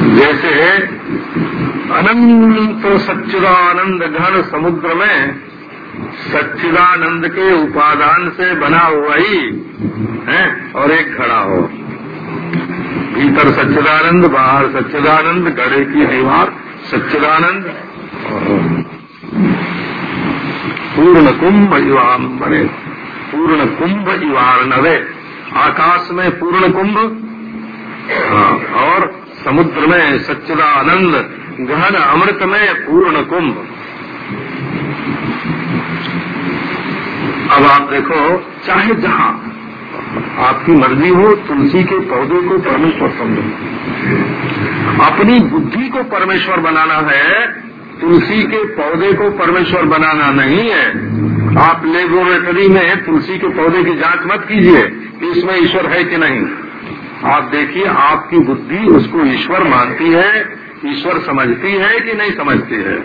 जैसे अनंत सच्चिदानंद घन समुद्र में सच्चिदानंद के उपादान से बना हुआ ही है और एक खड़ा हो। भीतर सच्चिदानंद बाहर सच्चिदानंद गड़े की दीवार सच्चिदानंद पूर्ण कुंभ युवाम बने। पूर्ण कुंभ युवार नवे। आकाश में पूर्ण कुंभ हाँ, और समुद्र में सच्चिदानंद, गहन अमृत में पूर्ण कुंभ। अब आप देखो, चाहे जहाँ आपकी मर्ज़ी हो, तुलसी के पौधे को परमेश्वर समझो। अपनी बुद्धि को परमेश्वर बनाना है, तुलसी के पौधे को परमेश्वर बनाना नहीं है। आप लेबोरेटरी में तुलसी के पौधे की जाँच मत कीजिए, कि इसमें ईश्वर है कि नहीं। आप देखिए, आपकी बुद्धि उसको ईश्वर मानती है, ईश्वर समझती है कि नहीं समझती है?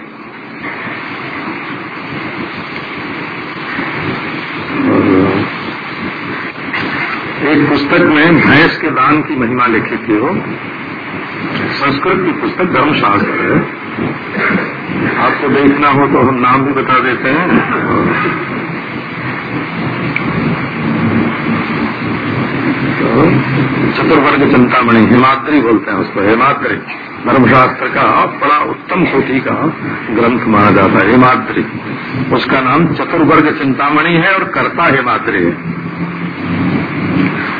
एक पुस्तक में भैंस के दान की महिमा लिखी थी हो संस्कृत की पुस्तक धर्मशास्त्र है। आपको देखना हो तो हम नाम भी बता देते हैं तो चतुर्वर्ग चिंतामणि हिमाद्री बोलते हैं उसको, हिमाद्री। धर्मशास्त्र का बड़ा उत्तम कोटि का ग्रंथ माना जाता है, हिमाद्री। उसका नाम चतुर्वर्ग चिंतामणि है और कर्ता हिमाद्री है।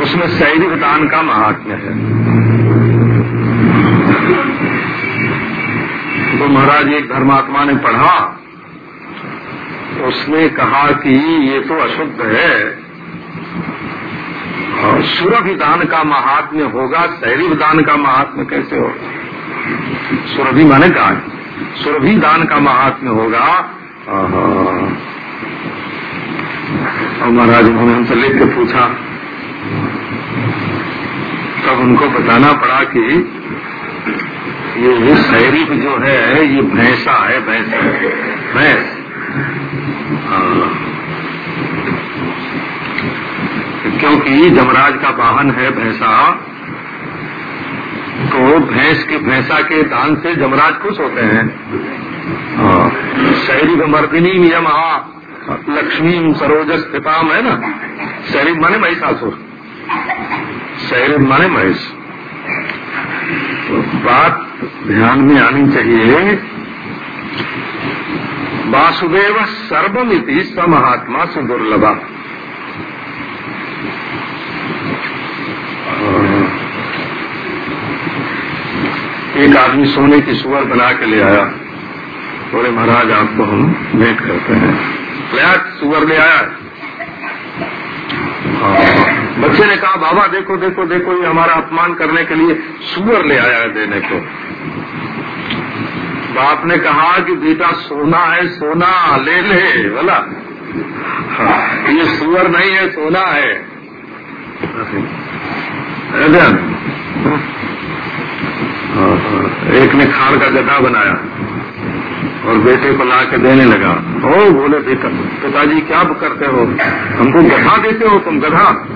उसमें शैलिक दान का महात्म्य है। तो महाराज, एक धर्मात्मा ने पढ़ा, उसने कहा कि ये तो अशुद्ध है। सुरभि दान का महात्म्य होगा शैलिक दान का महात्म्य कैसे होगा? सुरभि माने गाय सुरभि दान का महात्म्य होगा। और महाराज उन्होंने हमसे लिख के पूछा। तब उनको बताना पड़ा कि ये शरीफ जो है, ये भैंसा है, भैंस। भैंस। हाँ। क्योंकि जमराज का वाहन है भैंसा तो भैंस के भैंसा के दान से जमराज खुश होते हैं। हाँ। शरीर मर्दिनी नियम लक्ष्मी सरोज स्थिताम है ना? शरीर माने महिषासुर शरीर माने महेश। तो बात ध्यान में आनी चाहिए। वासुदेव सर्वमिति स महात्मा सुदुर्लभा। एक आदमी सोने की सुअर बना के ले आया। बोले महाराज आपको हम भेंट करते हैं। क्या सुअर ले आया। हाँ। बच्चे ने कहा बाबा देखो देखो देखो ये हमारा अपमान करने के लिए सुअर ले आया है देने को। बाप ने कहा कि बेटा सोना है सोना ले ले बोला हाँ, ये सुअर नहीं है सोना हाँ, एक ने खाड़ का गड्ढा बनाया और बेटे को ला के देने लगा। ओ बोले बेटा, पिताजी, क्या करते हो? हमको गधा देते हो तुम, गधा?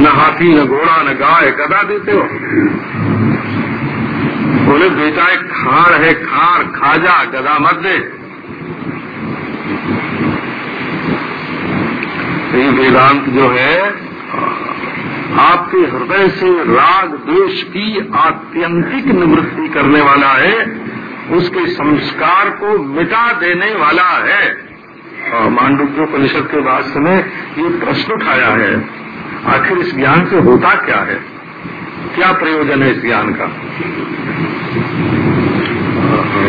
न हाथी, न घोड़ा, न गाय, गधा देते हो? बोले, बेटा, एक खार है खार खाजा, गधा मत दे। तो वेदांत जो है आपके हृदय से राग, द्वेष की आत्यंतिक निवृत्ति करने वाला है, उसके संस्कार को मिटा देने वाला है। मांडुक्योपनिषद के वास्तव में ये प्रश्न उठाया है, आखिर इस ज्ञान से होता क्या है? क्या प्रयोजन है इस ज्ञान का?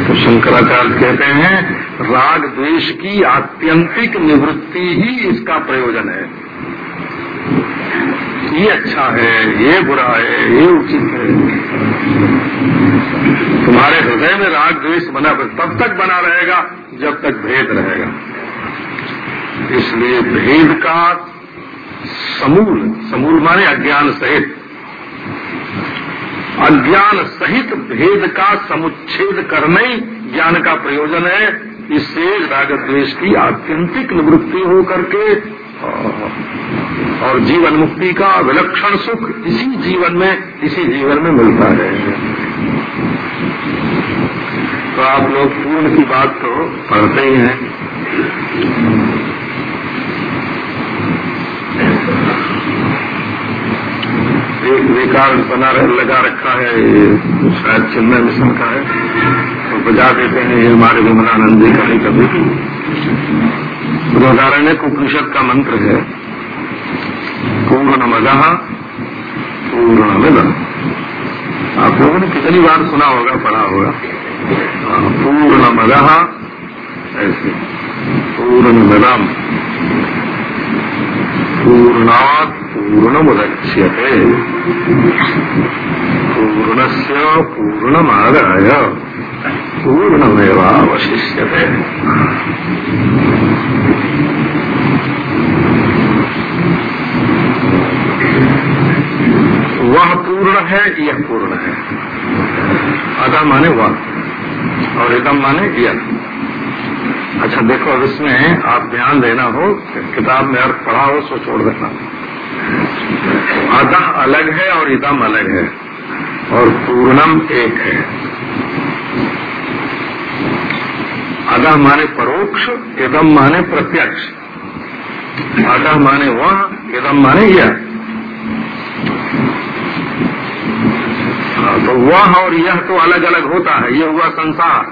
तो शंकराचार्य कहते हैं, राग, द्वेष की आत्यंतिक निवृत्ति ही इसका प्रयोजन है। ये अच्छा है, ये बुरा है, ये उचित है। तुम्हारे हृदय में राग द्वेष बना तब तक बना रहेगा जब तक भेद रहेगा। इसलिए भेद का समूल समूल माने अज्ञान सहित। अज्ञान सहित भेद का समुच्छेद करना ही ज्ञान का प्रयोजन है। इससे राग द्वेष की आत्यंतिक निवृत्ति हो करके और जीवन मुक्ति का विलक्षण सुख इसी जीवन में इसी जीवन में मिलता है। तो आप लोग पूर्ण की बात तो पढ़ते ही हैं। एक विकार बना रह, लगा रखा है शायद चिन्मय मिशन का है। तो बजा देते हैं ये हमारे विमलानंद जी का ही कभी। बृहदारण्य उपनिषद का मंत्र है। पूर्ण मदा पूर्ण मिलन आप लोगों ने कितनी बार सुना होगा, पढ़ा होगा? पूर्ण मदह ऐसे। पूर्ण मदम पूर्णात् पूर्णमुदच्यते। पूर्णस्य पूर्णमादाय। पूर्णमेवावशिष्यते वह पूर्ण है, यह पूर्ण है। अदा माने वह। और एकदम माने यह। अच्छा देखो, अब इसमें आप ध्यान देना हो, किताब में अर्थ पढ़ा हो सो छोड़ देना। अदह अलग है और इदम अलग है। और पूर्णम एक है। अदह माने परोक्ष एदम माने प्रत्यक्ष। अदह माने वह एदम माने यह। तो वह और यह तो अलग अलग होता है, ये हुआ संसार।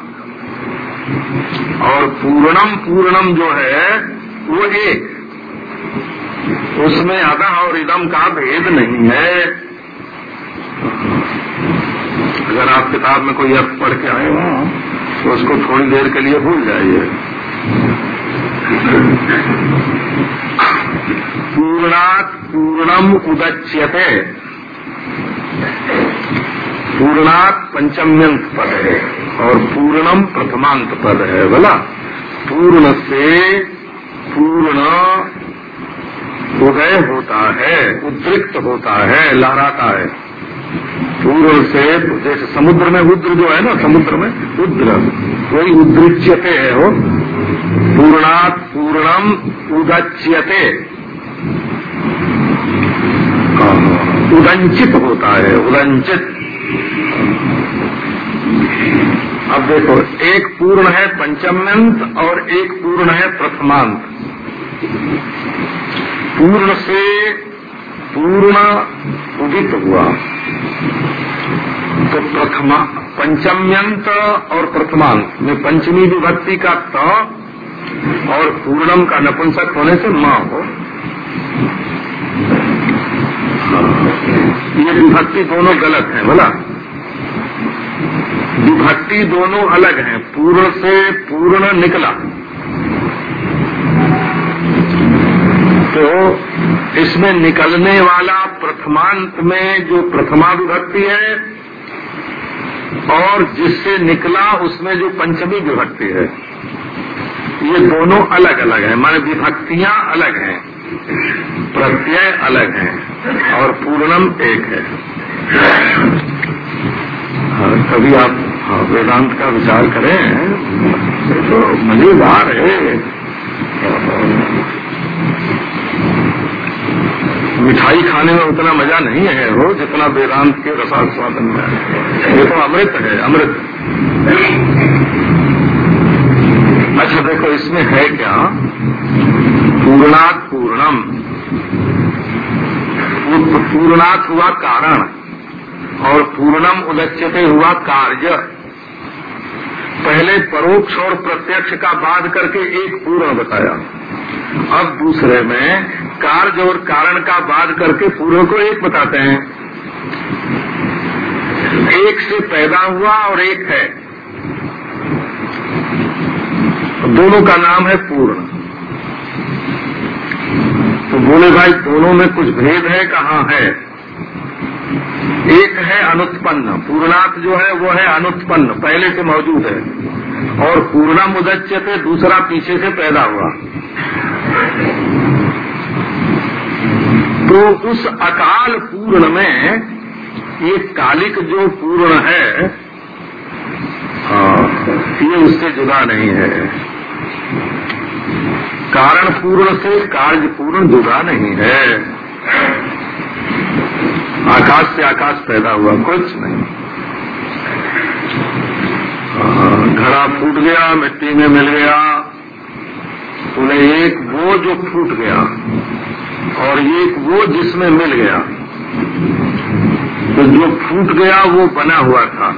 और पूर्णम पूर्णम जो है, वो एक। उसमें अदा और इदम का भेद नहीं है। अगर आप किताब में कोई अर्थ पढ़ के आए हो तो उसको थोड़ी देर के लिए भूल जाइए। पूर्णात पूर्णम उदच्यते। पूर्णात पंचम्यंत पद है और पूर्णम प्रथमांत पद है, बोला? पूर्ण से पूर्ण उदय होता है, उद्रिक्त होता है, लहराता है। पूर्ण से जैसे समुद्र में उद्र जो है ना, समुद्र में उद्र। वही उद्रिच्यते है वो। पूर्णात पूर्णम उदच्यते। उदंचित होता है, उदंचित। अब देखो, एक पूर्ण है पंचम्यंत और एक पूर्ण है प्रथमांत। पूर्ण से पूर्ण उदित हुआ। तो प्रथमा पंचम्यंत और प्रथमांत, में पंचमी विभक्ति का त और पूर्णम का नपुंसक होने से माँ हो। ये विभक्ति दोनों गलत है, बोला। विभक्ति दोनों अलग हैं, पूर्ण से पूर्ण निकला। तो इसमें निकलने वाला प्रथमांत में जो प्रथमा विभक्ति है और जिससे निकला उसमें जो पंचमी विभक्ति है ये दोनों अलग अलग हैं। माने विभक्तियाँ अलग हैं प्रत्यय अलग है और पूर्णम एक है। हाँ, कभी आप हाँ, वेदांत का विचार करें तो मज़ेदार है। मिठाई खाने में उतना मज़ा नहीं है। वो जितना वेदांत के रसास्वादन में। ये तो अमृत है, अमृत। अच्छा देखो, इसमें है क्या? पूर्णात पूर्णम। पूर्णात हुआ कारण और पूर्णम उदच्यते हुआ कार्य। पहले परोक्ष और प्रत्यक्ष का बाध करके एक पूर्ण बताया। अब दूसरे में कार्य और कारण का बाद करके पूर्व को एक बताते हैं। एक से पैदा हुआ और एक है। दोनों का नाम है पूर्ण। तो बोले, भाई, दोनों में कुछ भेद है? कहाँ है? एक है अनुत्पन्न। पूर्णार्थ जो है, वो है अनुत्पन्न। पहले से मौजूद है। और पूर्णा मुदच्य थे दूसरा पीछे से पैदा हुआ। तो उस अकाल पूर्ण में ये कालिक जो पूर्ण है हाँ, ये उससे जुदा नहीं है। कारण पूर्ण से कार्य पूर्ण जुदा नहीं है। आकाश से आकाश पैदा हुआ कुछ नहीं। घड़ा फूट गया मिट्टी में मिल गया। उन्हें एक वो जो फूट गया। और एक वो जिसमें मिल गया। तो जो फूट गया, वो बना हुआ था।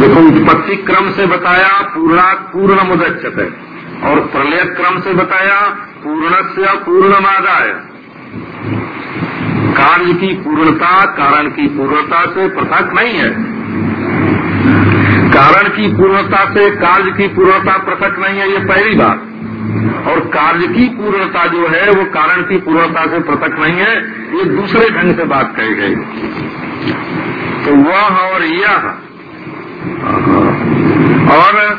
देखो, उत्पत्ति क्रम से बताया, पूर्णा, पूर्ण मुदच्चत है। और प्रलय क्रम से बताया पूर्ण से पूर्णमादाय कार्य की पूर्णता, कारण की पूर्णता से पृथक नहीं है। कारण की पूर्णता से, कार्य की पूर्णता पृथक नहीं है, ये पहली बात। और कार्य की पूर्णता जो है, वो कारण की पूर्णता से पृथक नहीं है, ये दूसरे ढंग से बात कही गई। तो वह और यह। और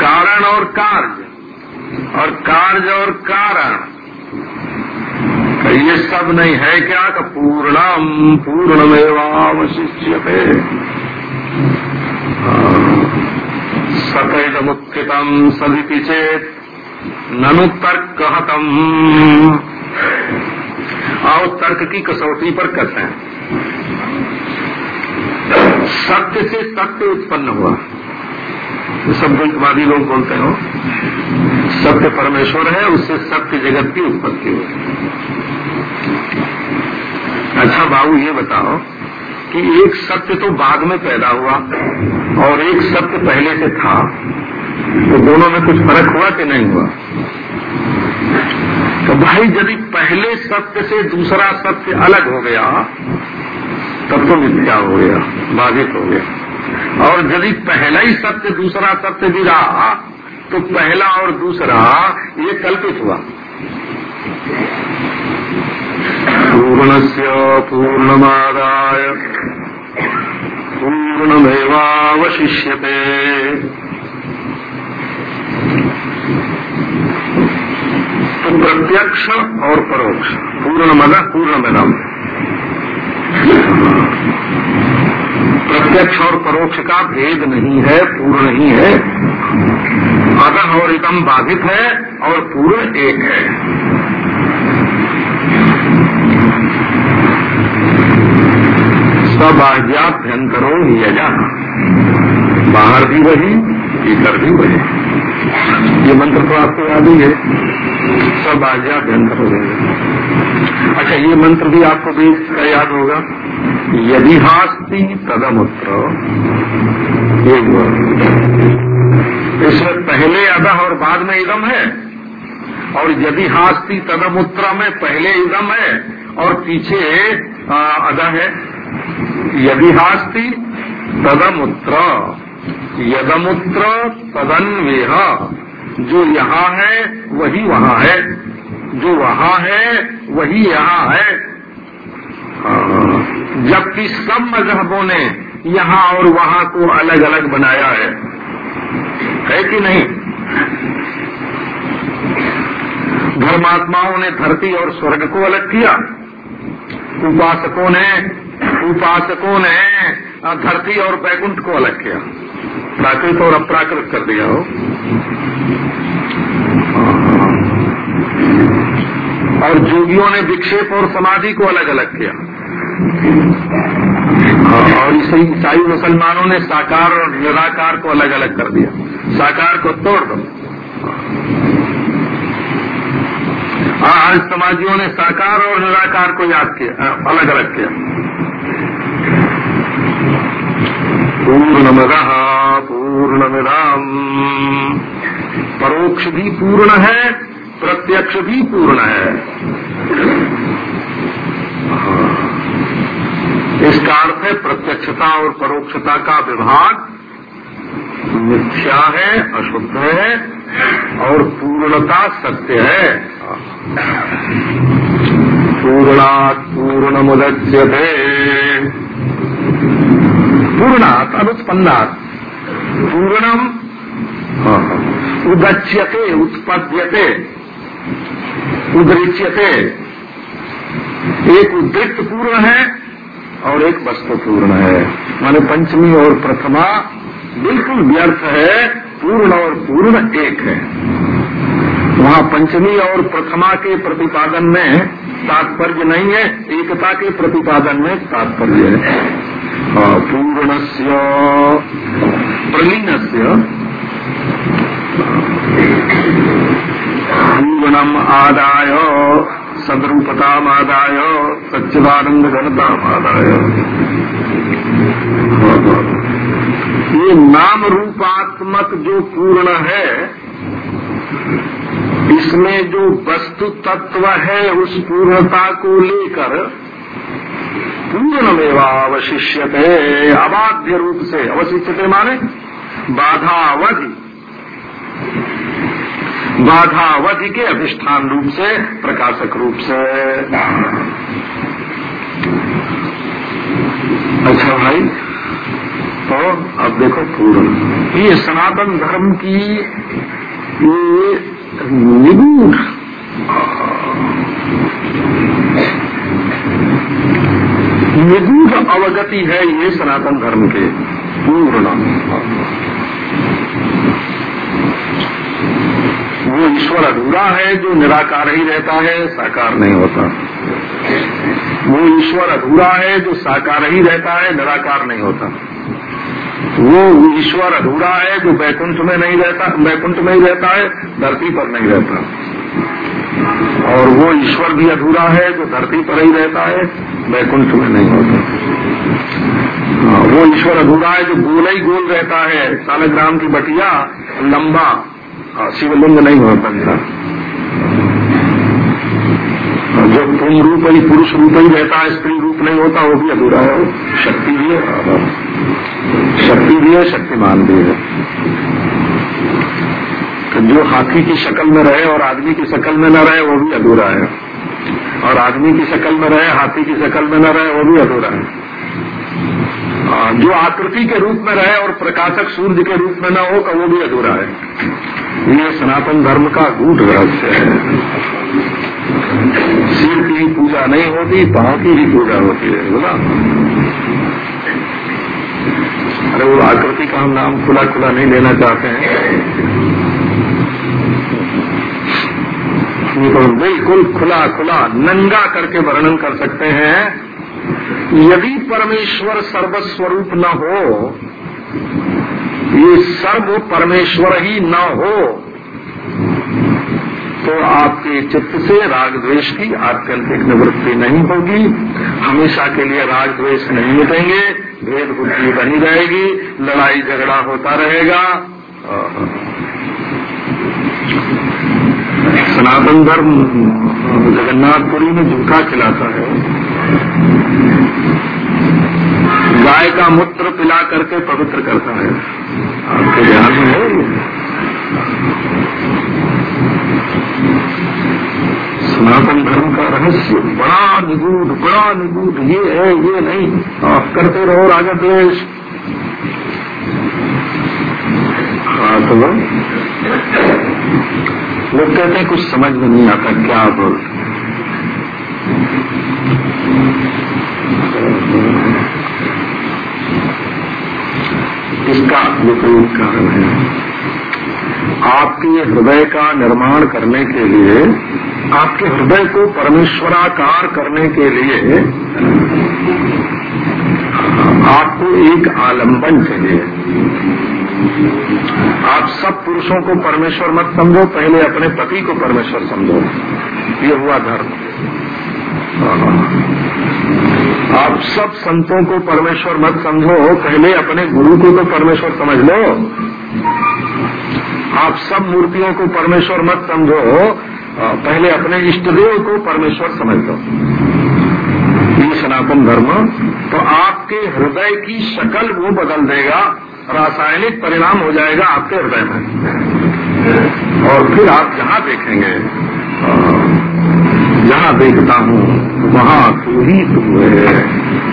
कारण और कार्य। और कार्य और कारण। ये सब नहीं है क्या? कि पूर्णम पूर्णमेवावशिष्य सकैद मुख्यतम सभी ननु तर्क कहतम। आओ तर्क की कसौटी पर कसं सत्य से सत्य उत्पन्न हुआ। सब द्वैतवादी लोग बोलते हो। सत्य परमेश्वर है, उससे सत्य जगत की उत्पत्ति हुई। अच्छा बाबू, ये बताओ कि एक सत्य तो बाद में पैदा हुआ और एक सत्य पहले से था। तो दोनों में कुछ फ़र्क हुआ कि नहीं हुआ? तो भाई यदि पहले सत्य से दूसरा सत्य अलग हो गया, तब तो मिथ्या हो गया, बाधित हो गया। और यदि पहला ही सत्य दूसरा सत्य भी रहा तो पहला और दूसरा ये कल्पित हुआ। पूर्ण से पूर्णमादाय, पूर्णमेवावशिष्यते। तो प्रत्यक्ष और परोक्ष। पूर्ण मद पूर्ण मदम प्रत्यक्ष और परोक्ष का भेद नहीं है, पूर्ण ही है। अदह और इतम बाधित है और पूर्ण एक है। सब सबाह्याभ्यंतरो यजा बाहर भी वही, भीतर भी वही। ये मंत्र तो आपको याद ही है। सब आज्ञाभ्यंतर हो जाएगा। अच्छा ये मंत्र भी आपको भी याद होगा। यदि हास्ती तदमुत्र। इसमें पहले अदह और बाद में इदम है। और यदि हास्ती तदम तदमुत्र में पहले इदम है और पीछे अदा है। यदि हास्ती तदमुत्र। यदमुत्र तदन्वेह। जो यहाँ है, वही वहाँ है। जो वहाँ है, वही यहाँ है। जबकि सब मजहबों ने यहाँ और वहाँ को अलग अलग बनाया है। है कि नहीं? धर्मात्माओं ने धरती और स्वर्ग को अलग किया। उपासकों ने उपासकों ने धरती और बैकुंठ को अलग किया। प्राकृत और अप्राकृत कर दिया हो। और जोगियों ने विक्षेप और समाधि को अलग अलग किया। और ईसाई मुसलमानों ने साकार और निराकार को अलग अलग कर दिया। साकार को तोड़ दो। आज समाजियों ने साकार और निराकार को याद किया अलग अलग किया। पूर्णमद पूर्णमिदाम। परोक्ष भी पूर्ण है प्रत्यक्ष भी पूर्ण है। इसका अर्थ है प्रत्यक्षता और परोक्षता का विभाग मिथ्या है, अशुद्ध है और पूर्णता सत्य है। पूर्णात् पूर्ण मुदच्यते पूर्णात् अनुत्पन्नात् पूर्णम उदच्यते, उत्पद्यते। उदृच्यते एक उदृत पूर्ण है और एक वस्तु पूर्ण है। माने पंचमी और प्रथमा बिल्कुल व्यर्थ है, पूर्ण और पूर्ण एक है। वहाँ पंचमी और प्रथमा के प्रतिपादन में तात्पर्य नहीं है, एकता के प्रतिपादन में तात्पर्य है। पूर्ण से प्रलीन से अङ्गुणम् आदाय, सद्रूपतामादाय सच्चिदानन्दघनतामादाय ये नाम रूपात्मक जो पूर्ण है, इसमें जो वस्तु तत्व है उस पूर्णता को लेकर पूर्णमेवावशिष्यते, अबाध्य रूप से, अवशिष्यते माने बाधा अवधि बाधावधि के अधिष्ठान रूप से, प्रकाशक रूप से। अच्छा भाई तो अब देखो पूर्ण। ये सनातन धर्म की ये निगूढ़। निगूढ़ अवगति है ये सनातन धर्म के, पूर्ण। वो ईश्वर अधूरा है जो निराकार ही रहता है साकार नहीं होता। वो ईश्वर अधूरा है जो साकार ही रहता है निराकार नहीं होता। वो ईश्वर अधूरा है जो बैकुंठ में नहीं रहता बैकुंठ में ही रहता है धरती पर नहीं रहता। और वो ईश्वर भी अधूरा है जो धरती पर ही रहता है वैकुंठ में नहीं होता। हाँ, वो ईश्वर अधूरा है जो गोल ही गोल रहता है सालग्राम की बटिया लंबा शिवलिंग नहीं हो सकता। हाँ, जो पुम रूप ही पुरुष रूप ही रहता है स्त्री रूप नहीं होता वो भी अधूरा है। शक्ति भी है। शक्ति भी है शक्तिमान भी है। तो जो हाथी की शक्ल में रहे और आदमी की शक्ल में न रहे वो भी अधूरा है। और आदमी की शक्ल में रहे हाथी की शक्ल में न रहे वो भी अधूरा है। जो आकृति के रूप में रहे और प्रकाशक सूर्य के रूप में न हो का वो भी अधूरा है। ये सनातन धर्म का गूढ़ रहस्य है। सिर की पूजा नहीं होती पाँव की भी पूजा होती है, बोला। अरे वो आकृति का हम नाम खुला खुला नहीं लेना चाहते हैं। तो बिल्कुल खुला खुला नंगा करके वर्णन कर सकते हैं। यदि परमेश्वर सर्वस्वरूप न हो, ये सर्व परमेश्वर ही न हो तो आपके चित्त से राग द्वेष की आत्यंतिक निवृत्ति नहीं होगी। हमेशा के लिए राग द्वेष नहीं मिटेंगे, भेद बुद्धि बनी रहेगी, लड़ाई झगड़ा होता रहेगा। सनातन धर्म जगन्नाथपुरी में झूठा खिलाता है। गाय का मूत्र पिला करके पवित्र करता है। आपके ध्यान में है सनातन धर्म का रहस्य, बड़ा निगूढ़ बड़ा निगूढ़, ये है, ये नहीं। आप करते रहो राजा द्वेश हाँ तो लोग कहते हैं, कुछ समझ में नहीं आता, क्या बोल इसका विपरीत कारण है। आपके हृदय का निर्माण करने के लिए, आपके हृदय को परमेश्वराकार करने के लिए आपको एक आलंबन चाहिए। आप सब पुरुषों को परमेश्वर मत समझो, पहले अपने पति को परमेश्वर समझो। ये हुआ धर्म। आप सब संतों को परमेश्वर मत समझो, पहले अपने गुरु को तो परमेश्वर समझ लो। आप सब मूर्तियों को परमेश्वर मत समझो पहले अपने इष्टदेव को परमेश्वर समझ लो। ये सनातन धर्म तो आपके हृदय की शक्ल वो बदल देगा, रासायनिक परिणाम हो जाएगा आपके हृदय में। और फिर आप जहाँ देखेंगे जहाँ देखता हूँ, वहाँ ही तू है।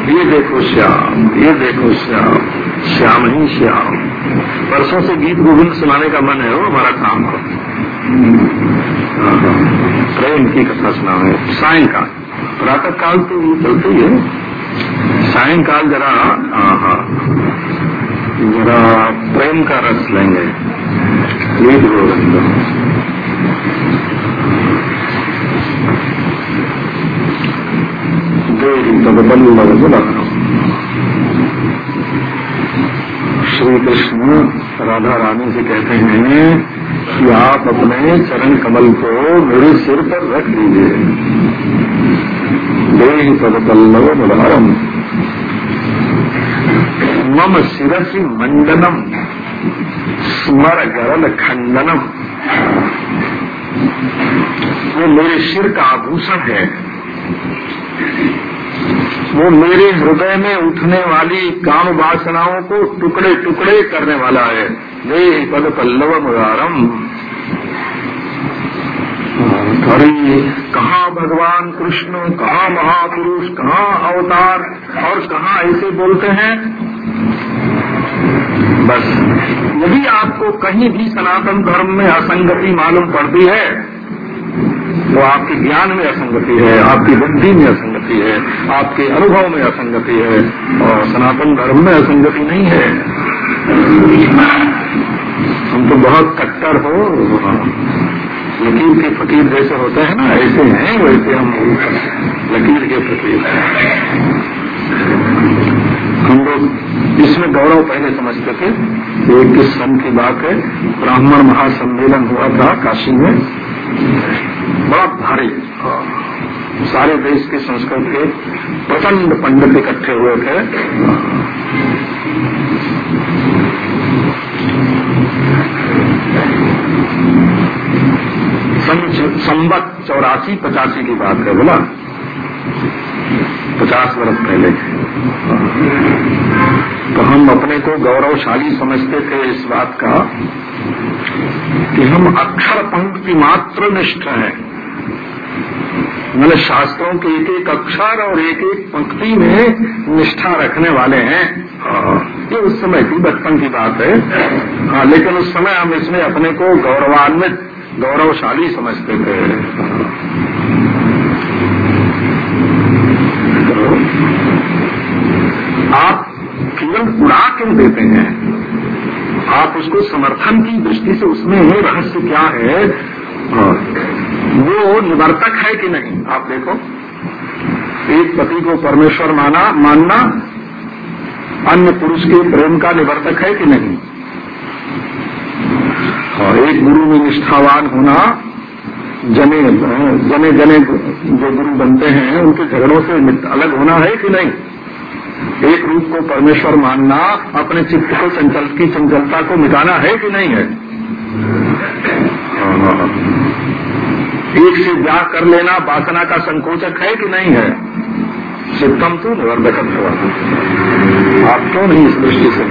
ये देखो श्याम, ये देखो श्याम श्याम ही श्याम। परसों से गीत गोविंद सुनाने का मन है वो हमारा काम है, प्रेम की कथा सुना है सायंकाल प्रातः काल तो ये चलते ही है। सायंकाल जरा हाँ जरा प्रेम का रस लेंगे। गीत गोविंद। बोला श्री कृष्ण राधा रानी से कहते हैं कि आप अपने चरण कमल को मेरे सिर पर रख लीजिए देहि पदपल्लव मुदारम। मम शिरसी मंडनम। स्मर गरल खंडनम। वो मेरे सिर का आभूषण है। वो मेरे हृदय में उठने वाली काम वासनाओं को टुकड़े टुकड़े करने वाला है। वे पद पल्लव मुदारम अरे, कहा भगवान कृष्ण, कहा महापुरुष, कहा अवतार, और कहा ऐसे बोलते हैं? बस, यदि आपको कहीं भी सनातन धर्म में असंगति मालूम पड़ती है तो आपके ज्ञान में असंगति है, आपकी बुद्धि में असंगति है, आपके अनुभव में असंगति है और सनातन धर्म में असंगति नहीं है। हम तो बहुत कट्टर हो। लकीर के फकीर जैसे होते हैं ना, ऐसे हैं वैसे हम लकीर के फकीर हम लोग इसमें गौरव पहले समझते थे एक किस सन की बात है। ब्राह्मण महासम्मेलन हुआ था काशी में। बड़ा भारी। सारे देश के संस्कृत के प्रचंड पंडित इकट्ठे हुए थे। संबत चौरासी, पचासी की बात है, बोला। पचास वर्ष पहले। तो हम अपने को गौरवशाली समझते थे इस बात का कि हम अक्षर पंक्ति मात्र निष्ठ हैं। मैंने शास्त्रों के एक एक अक्षर और एक एक पंक्ति में निष्ठा रखने वाले हैं। ये उस समय की बचपन की बात है। हाँ लेकिन उस समय हम इसमें अपने को गौरवान्वित गौरवशाली समझते थे। तो आप केवल उड़ा क्यों देते हैं? आप उसको समर्थन की दृष्टि से उसमें रहस्य क्या है? निवर्तक है कि नहीं? आप देखो। एक पति को परमेश्वर माना, मानना, अन्य पुरुष के प्रेम का निवर्तक है कि नहीं? और एक गुरु में निष्ठावान होना, जने जने जने जो गुरु बनते हैं, उनके झगड़ों से अलग होना है कि नहीं? एक रूप को परमेश्वर मानना, अपने चित्त को चंचल, की चंचलता को मिटाना है कि नहीं है। एक से ब्याह कर लेना वासना का संकोचक है कि नहीं है? सिद्धम तो निवर्धक आप क्यों नहीं इस दृष्टि से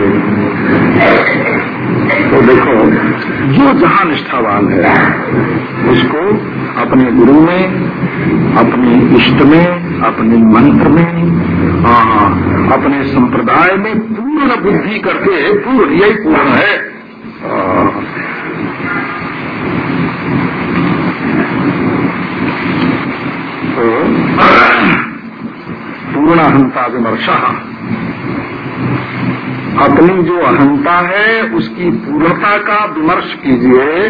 तो देखो, जो जहाँ निष्ठावान है, उसको अपने गुरु में, अपने इष्ट में, अपने मंत्र में हाँ अपने संप्रदाय में पूर्ण बुद्धि करके पूर्ण यही पूर्ण है। तो पूर्ण हंता विमर्शा अपनी जो अहंता है, उसकी पूर्णता का विमर्श कीजिए।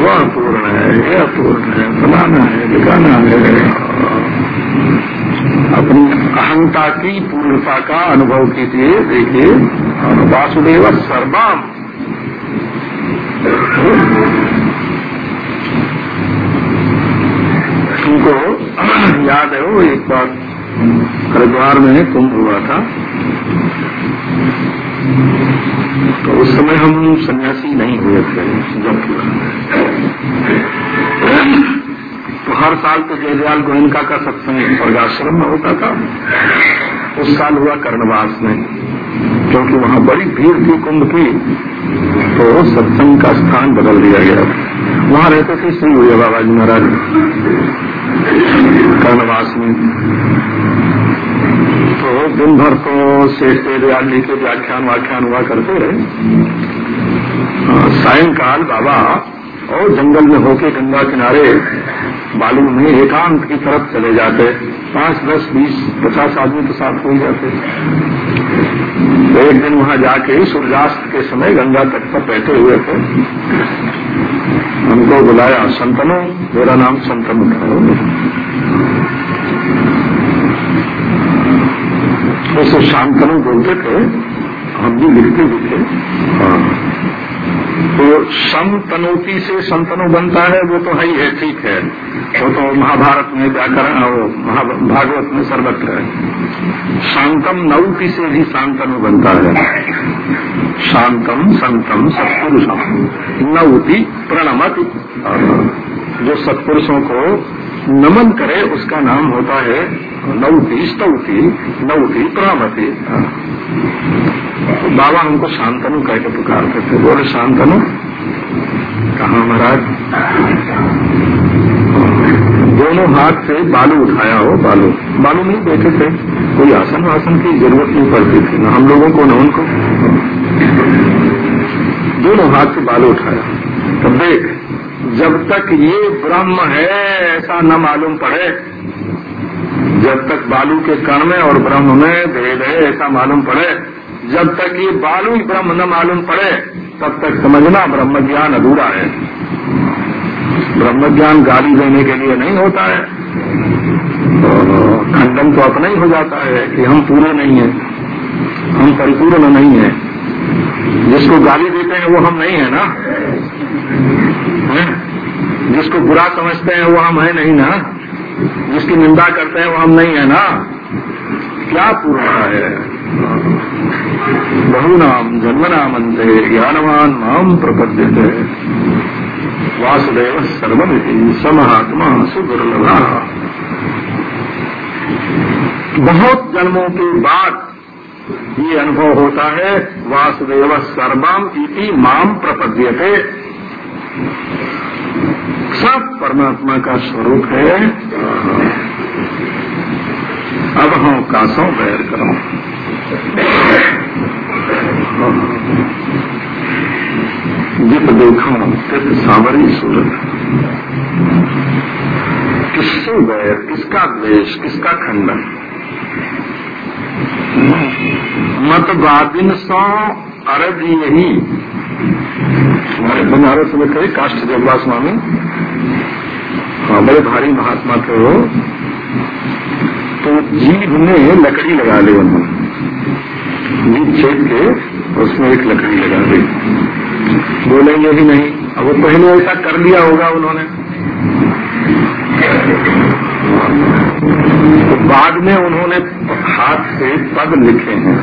वह पूर्ण है, यह पूर्ण है फलाना है, दिखाना है। अपनी अहंता की पूर्णता का अनुभव कीजिए, देखिए। वासुदेव सर्वाम। तुमको याद है वो एक बार हरिद्वार में कुंभ हुआ था। तो उस समय हम सन्यासी नहीं हुए थे, जब तो हर साल तो जयदयाल गोयनका का सत्संग स्वर्गाश्रम में होता था। उस साल हुआ कर्णवास में, क्योंकि वहाँ बड़ी भीड़ थी कुंभ की तो सत्संग का स्थान बदल दिया गया वहाँ रहते थे श्री हुए बाबा जी महाराज कर्णवास में तो दिन भर तो शेष जी के व्याख्यान व्याख्यान हुआ करते रहे सायंकाल बाबा और जंगल में होके गंगा किनारे बालू में एकांत की तरफ़ चले जाते पाँच दस बीस पचास आदमी तो साथ हो जाते तो एक दिन वहाँ जाके सूर्यास्त के समय गंगा तट पर बैठे हुए थे हमको बुलाया, संतनों, मेरा नाम संतन उठाओ उसे शांतनु बोलते थे, हम भी लिखते भी थे। हाँ। तो सम तनोती से संतनु बनता है, वो तो है ही है, ठीक है। वो तो महाभारत में व्याकरण वो भागवत में सर्वत्र है। शांतम नौती से भी शांतनु बनता है। शांतम, संतम, सत्पुरुषम। नौती प्रणमति। जो सत्पुरुषों को नमन करे, उसका नाम होता है नौती स्तौती, नौती प्रणमति। बाबा हमको शांतनु कह के पुकारते थे। बोले, शांतनु, कहा महाराज? दोनों हाथ से बालू उठाया हो, बालू। बालू नहीं, बैठे थे। कोई आसन वासन की ज़रूरत नहीं पड़ती थी, ना हम लोगों को, न उनको। दोनों हाथ से बालू उठाया। तब देख, जब तक ये ब्रह्म है, ऐसा न मालूम पड़े। जब तक बालू के कण में और ब्रह्म में भेद है, ऐसा मालूम पड़े। जब तक ये बालू ब्रह्म न मालूम पड़े, तब तक समझना ब्रह्म ज्ञान अधूरा है। ब्रह्म ज्ञान गाली देने के लिए नहीं होता है। खंडन तो अपना ही हो जाता है कि हम पूरे नहीं हैं। हम परिपूर्ण नहीं है। जिसको गाली देते हैं वो हम नहीं है ना? है? जिसको बुरा समझते हैं वो हम है नहीं ना? जिसकी निंदा करते हैं वो हम नहीं है ना? क्या पूरा है? बहुनाम जन्मनामंते ज्ञानवान माम प्रपद्यते। वासुदेव सर्वमिति समहात्मा सुदुर्लभा। बहुत जन्मों के बाद ये अनुभव होता है, वासुदेव सर्वम इति माम प्रपद्यते। सब परमात्मा का स्वरूप है। अब हम कासों बैर करो। जित देखो तित सावरी सूरत किससे बैर किसका द्वेष किसका खंडन? मत बादिन सौ अरज यही हमारे बनारस में थे काष्ठ जगवा स्वामी हाँ बड़े भारी महात्मा थे वो। तो जीव में लकड़ी लगा ली उन्होंने। जीभ छेद के उसमें एक लकड़ी लगा दी। बोलेंगे भी नहीं। अब वो पहले ऐसा कर लिया होगा उन्होंने। तो बाद में उन्होंने हाथ से पद लिखे हैं।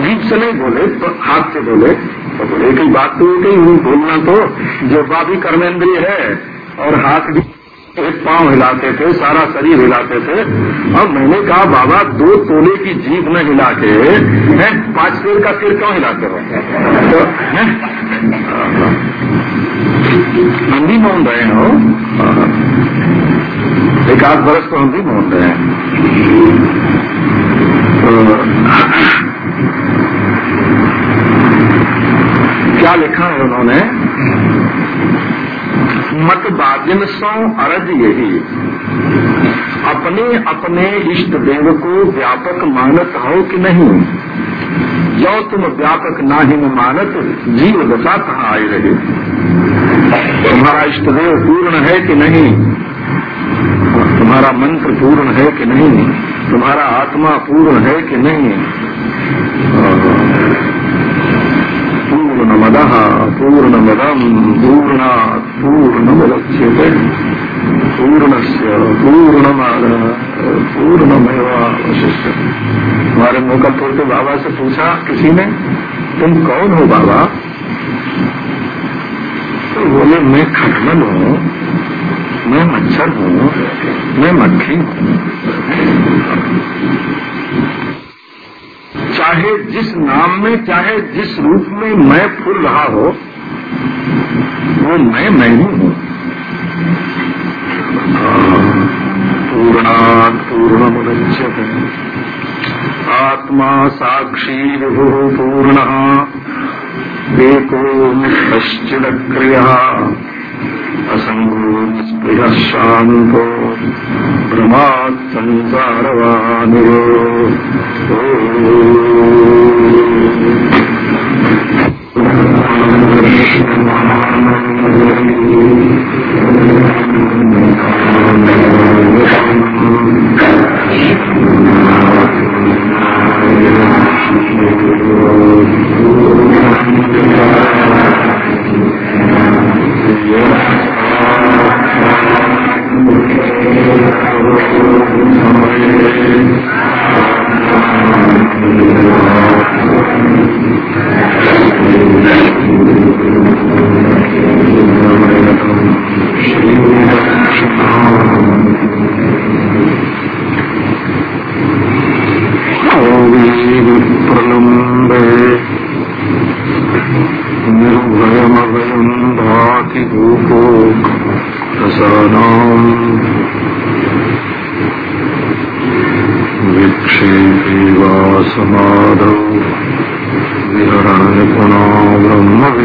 जीप से नहीं बोले तो हाथ से बोले। तो बोले की बात तो एक ही बोलना तो जो भी कर्मेंद्रीय है और हाथ भी एक पाँव हिलाते थे, सारा शरीर हिलाते थे। और मैंने कहा, बाबा, दो तोले की जीभ न हिला के, है? पाँच पेड़ का सिर क्यों हिलाते हो? तो हम भी मोन रहे हो? एक आध बरस तो हम भी मोन रहे हैं। क्या लिखा है उन्होंने? मत बादिन सौ अरज यही। अपने अपने इष्ट देव को व्यापक मानत हो कि नहीं? जो तुम व्यापक नाही में मानत, जीव दशा कहाँ आई रहे? तुम्हारा इष्ट देव पूर्ण है कि नहीं? तुम्हारा मंत्र पूर्ण है कि नहीं? तुम्हारा आत्मा पूर्ण है कि नहीं? पूर्णमद पूर्णमदम पूर्णा पूर्णमुदच्यते पूर्णस्य पूर्णमाद पूर्णमेवावशिष्य हमारे मोकलपुर के बाबा से पूछा किसी ने, तुम कौन हो बाबा? तो बोले, मैं खटमल हूँ, मैं मच्छर हूँ, मैं मक्खी हूँ। चाहे जिस नाम में, चाहे जिस रूप में मैं फूल रहा हो, वो मैं मैं ही हूँ। पूर्णात् पूर्णमुदच्यते। आत्मा साक्षी विभु पूर्ण। एको निष्पश्चिदक्रिया शांतो ब्रह्मात् संसारवानिरो समाधौ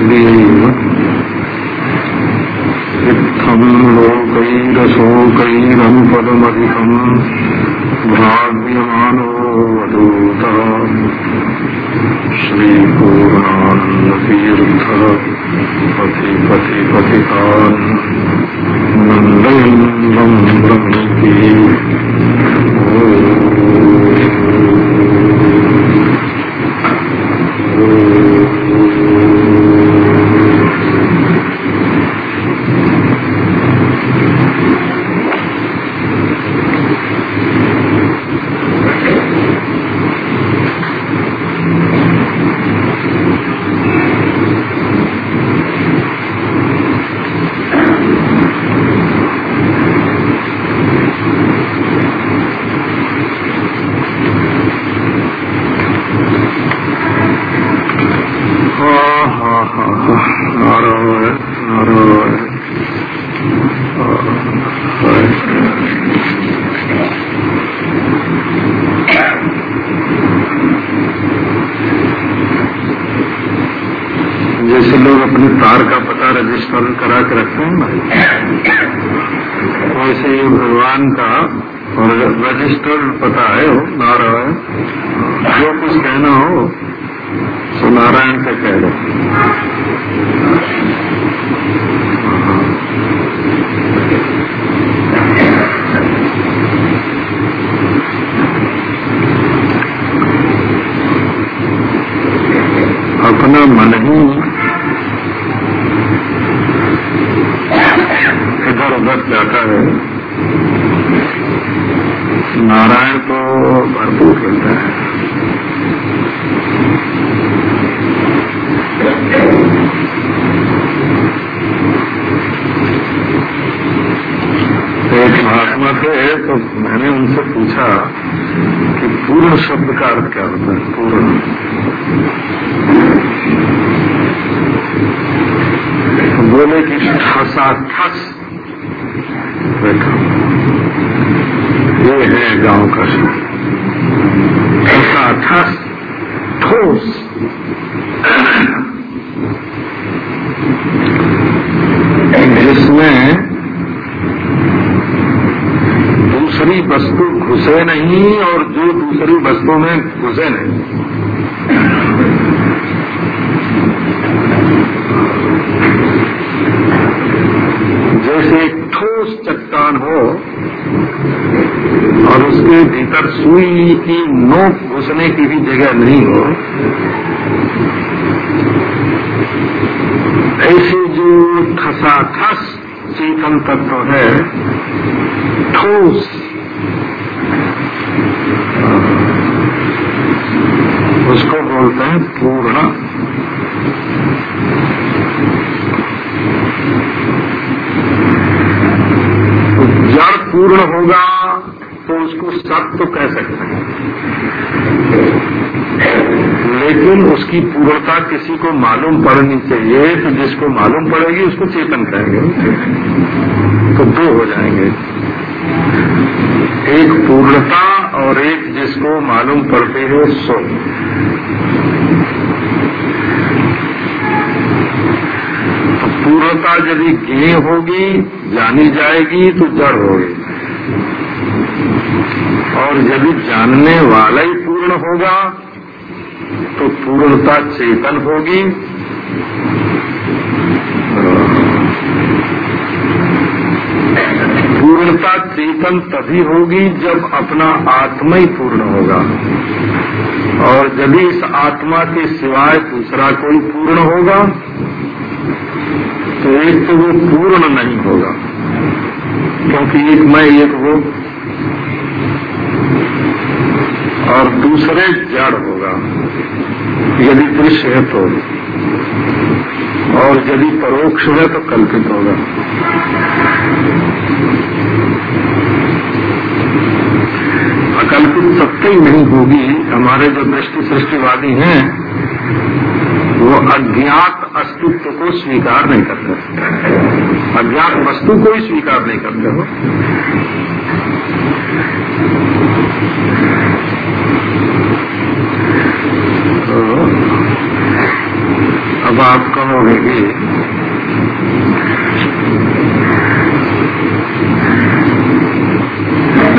the अपनी तार का पता रजिस्टर करा के रखते हैं भाई। वैसे ये भगवान का और रजिस्टर्ड पता है, नारायण। जो कुछ कहना हो, सो नारायण से कह दो। अपना मन ही और उधर जाता है। नारायण तो भरपूर रहता है। एक महात्मा थे तो मैंने उनसे पूछा कि पूर्ण शब्द का अर्थ क्या होता है? पूर्ण। तो बोले कि ठसा ठस। ये है गाँव का ऐसा था, ठोस। जिसमें दूसरी वस्तु घुसे नहीं और जो दूसरी वस्तु में घुसे नहीं। निर्माण हो और उसके भीतर सुई की नोक घुसने की भी जगह नहीं हो, ऐसी जो खसाखस चेतन तत्व है, ठोस, उसको बोलते हैं पूर्ण। पड़नी चाहिए तो जिसको मालूम पड़ेगी उसको चेतन कहेंगे तो दो हो जाएँगे। एक पूर्णता और एक जिसको मालूम पड़ते हो सो। तो पूर्णता यदि ज्ञ होगी, जानी जाएगी तो जड़ होगी। और यदि जानने वाला ही पूर्ण होगा तो पूर्णता चेतन होगी। पूर्णता चेतन तभी होगी जब अपना आत्मा ही पूर्ण होगा। और यदि इस आत्मा के सिवाय दूसरा कोई पूर्ण होगा तो एक तो वो पूर्ण नहीं होगा। क्योंकि एक मैं, एक हो और दूसरे जड़ होगा। यदि दृश्य है तो। और यदि परोक्ष है तो कल्पित होगा। अकल्पित सत्य ही नहीं होगी। हमारे जो दृष्टि सृष्टिवादी हैं, वो अज्ञात अस्तित्व को स्वीकार नहीं करते। अज्ञात वस्तु को ही स्वीकार नहीं करते हो। तो अब आप कहोगे कि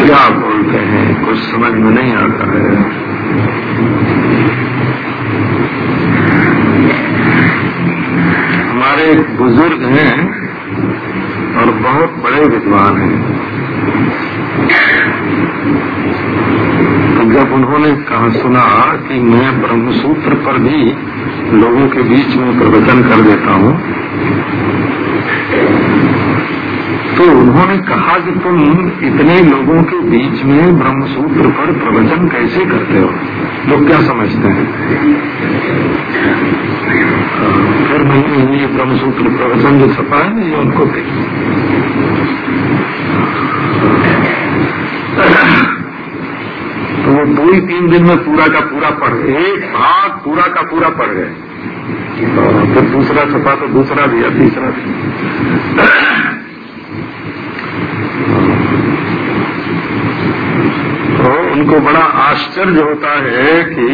क्या बोलते हैं, कुछ समझ में नहीं आता है। हमारे बुज़ुर्ग हैं और बहुत बड़े विद्वान हैं। तो जब उन्होंने कहा, सुना कि मैं ब्रह्मसूत्र पर भी लोगों के बीच में प्रवचन कर देता हूँ तो उन्होंने कहा कि तुम इतने लोगों के बीच में ब्रह्मसूत्र पर प्रवचन कैसे करते हो? लोग क्या समझते हैं? फिर मैंने ये ब्रह्मसूत्र प्रवचन जो छपा है ना, ये उनको थे तो वो दो ही तीन दिन में पूरा का पूरा पढ़ गए। एक भाग पूरा का पूरा पढ़ गए। फिर दूसरा छपा तो दूसरा दिया, तीसरा दिया। तो उनको बड़ा आश्चर्य होता है कि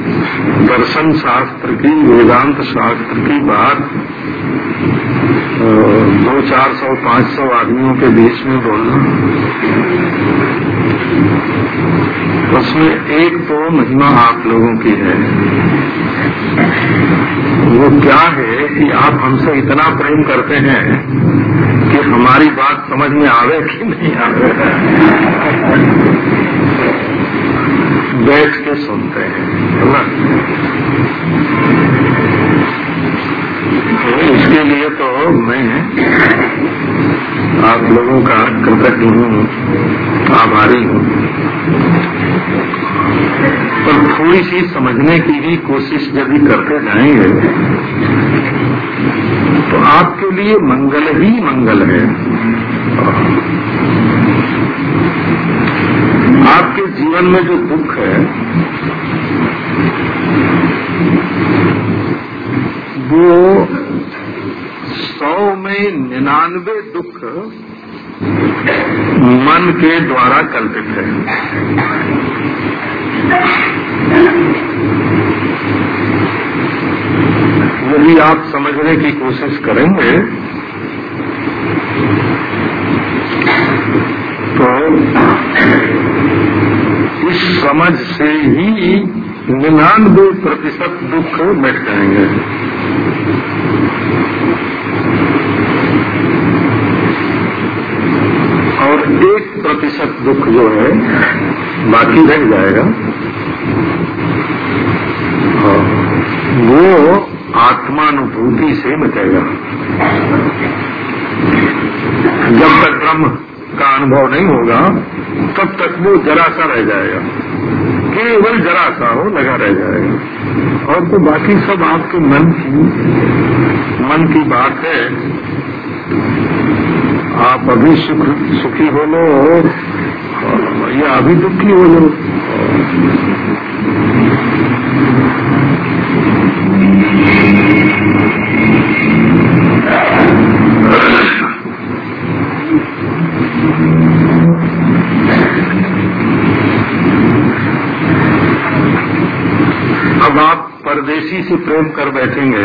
दर्शन शास्त्र की, वेदांत शास्त्र की बात दो चार सौ, पाँच सौ आदमियों के बीच में बोलना। उसमें एक तो महिमा आप लोगों की है। वो क्या है कि आप हमसे इतना प्रेम करते हैं कि हमारी बात समझ में आवे कि नहीं आवे? बैठ के सुनते हैं ना? तो इसके लिए तो मैं आप लोगों का कृतज्ञ हूँ, आभारी हूँ। पर थोड़ी सी समझने की भी कोशिश यदि करते जाएँगे तो आपके लिए मंगल ही मंगल है। आपके जीवन में जो दुख है, वो सौ में निन्यानवे दुख मन के द्वारा कल्पित है। यदि आप समझने की कोशिश करेंगे तो समझ से ही निन्यानवे प्रतिशत दुख मिट जाएँगे। और एक प्रतिशत दुख जो है, बाकी रह जाएगा। वो आत्मानुभूति से मिटेगा। जब तक ब्रह्म का अनुभव नहीं होगा, तब तक वो जरा सा रह जाएगा। केवल जरा सा हो, लगा रह जाएगा। और तो बाकी सब आपके मन की मन की बात है। आप अभी सुख, सुखी हो लो या अभी दुखी हो लो। परदेशी से प्रेम कर बैठेंगे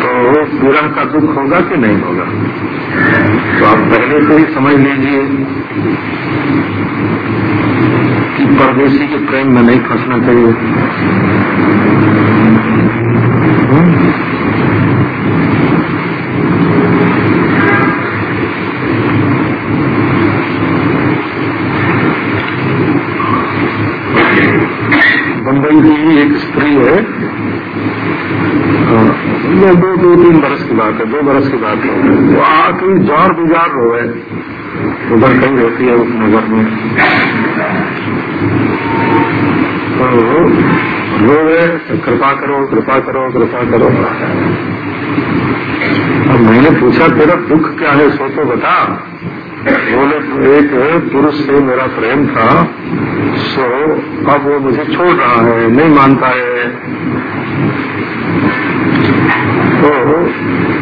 तो विरह का दुख होगा कि नहीं होगा? तो आप पहले से ही समझ लीजिए कि परदेशी के प्रेम में नहीं फंसना चाहिए बम्बई की एक स्त्री है दो तीन बरस की बात है, दो बरस की बात है। वो आखिरी जार गुजार हो। गए उधर कहीं रहती है उस नगर में। तो गए कृपा करो कृपा करो कृपा करो। अब मैंने पूछा, तेरा दुख क्या है? सो तो बता। बोले एक पुरुष से मेरा प्रेम था, सो अब वो मुझे छोड़ रहा है, नहीं मानता है। तो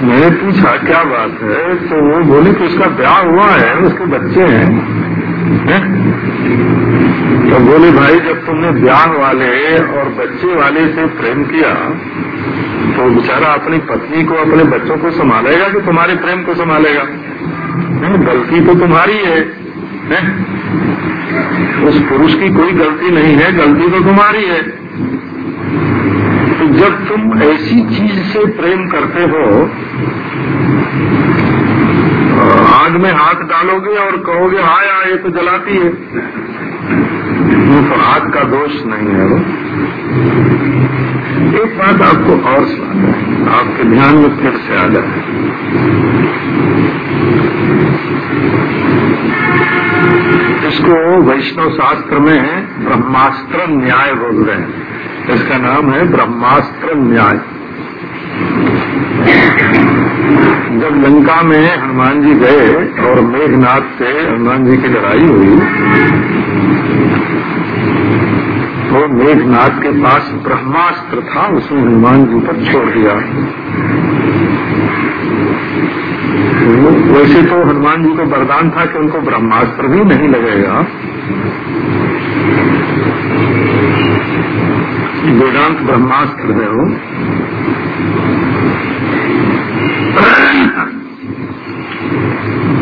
मैंने पूछा क्या बात है? तो वो बोले कि उसका ब्याह हुआ है उसके बच्चे हैं। है? तो बोले भाई जब तुमने ब्याह वाले और बच्चे वाले से प्रेम किया तो बेचारा अपनी पत्नी को अपने बच्चों को संभालेगा कि तुम्हारे प्रेम को संभालेगा? गलती तो तुम्हारी है, है? उस पुरुष की कोई गलती नहीं है गलती तो तुम्हारी है। जब तुम ऐसी चीज़ से प्रेम करते हो, आग में हाथ डालोगे और कहोगे, हाय हाय, ये तो जलाती है। तो आग का दोष नहीं है वो। एक बात आपको और सुना आपके ध्यान में फिर से आ जाए। इसको वैष्णव शास्त्र में ब्रह्मास्त्र न्याय बोल रहे हैं। इसका नाम है ब्रह्मास्त्र न्याय। जब लंका में हनुमान जी गए और मेघनाथ से हनुमान जी की लड़ाई हुई तो मेघनाथ के पास ब्रह्मास्त्र था, उसने हनुमान जी पर छोड़ दिया। वैसे तो हनुमान जी को वरदान था कि उनको ब्रह्मास्त्र भी नहीं लगेगा। वेदांत ब्रह्मास्त्र है वो।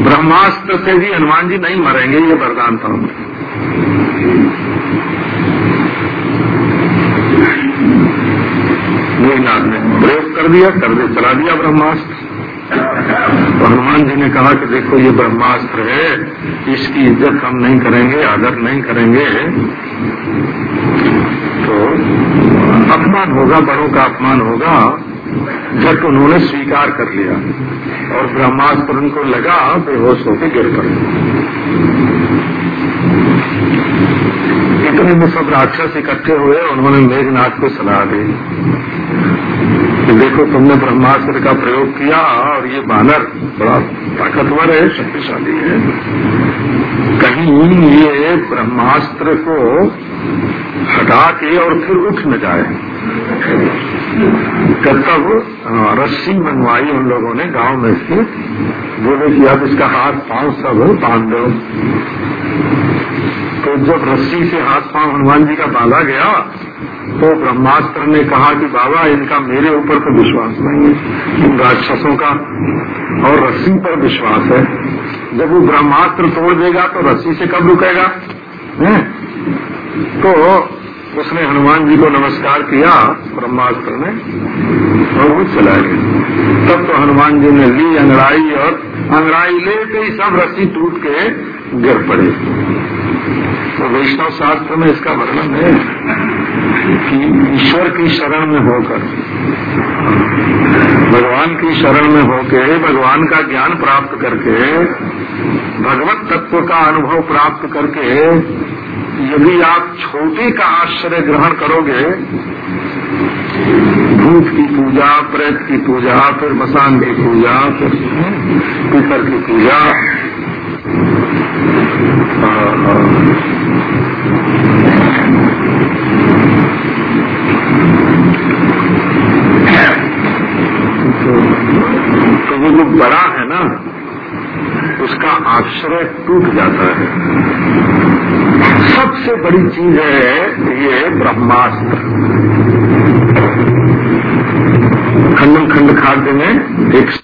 ब्रह्मास्त्र से भी हनुमान जी नहीं मरेंगे, ये वरदान था उनको मेघनाथ ने प्रयोग कर दिया, कर चला दिया ब्रह्मास्त्र। तो हनुमान जी ने कहा कि देखो, ये ब्रह्मास्त्र है, इसकी इज़्ज़त हम नहीं करेंगे, आदर नहीं करेंगे। तो अपमान होगा, बड़ों का अपमान होगा, जब उन्होंने स्वीकार कर लिया। और ब्रह्मास्त्र उनको लगा, बेहोश होकर गिर पड़े। इतने में सब राक्षस इकट्ठे हुए, उन्होंने मेघनाथ को सलाह दी। कि देखो तुमने ब्रह्मास्त्र का प्रयोग किया और ये बानर बड़ा ताकतवर है, शक्तिशाली है। कहीं ये ब्रह्मास्त्र को हटा के और फिर उठ न जाए। तब रस्सी मंगवाई उन लोगों ने गाँव में से। बोले कि अब इसका हाथ पाँव सब बाँध दो। तो जब रस्सी से हाथ पाँव हनुमान जी का बांधा गया तो ब्रह्मास्त्र ने कहा कि बाबा, इनका मेरे ऊपर तो विश्वास नहीं है। इन राक्षसों का और रस्सी पर विश्वास है। जब वो ब्रह्मास्त्र तोड़ देगा तो रस्सी से कब रुकेगा? है? तो उसने हनुमान जी को नमस्कार किया, ब्रह्मास्त्र ने, और वो चला गया। तब तो हनुमान जी ने ली अंगड़ाई और अंगड़ाई लेते ही सब रस्सी टूट के गिर पड़े। तो वैष्णव शास्त्र में इसका वर्णन है कि ईश्वर की शरण में होकर, भगवान की शरण में होकर भगवान का ज्ञान प्राप्त करके, भगवत तत्व का अनुभव प्राप्त करके, यदि आप छोटे का आश्रय ग्रहण करोगे भूत की पूजा, प्रेत की पूजा, फिर मसान की पूजा, फिर पितर की पूजा तो वो जो बड़ा है ना, उसका आश्रय टूट जाता है। सबसे बड़ी चीज़ है ये ब्रह्मास्त्र। खंडम खंड खाद्य में एक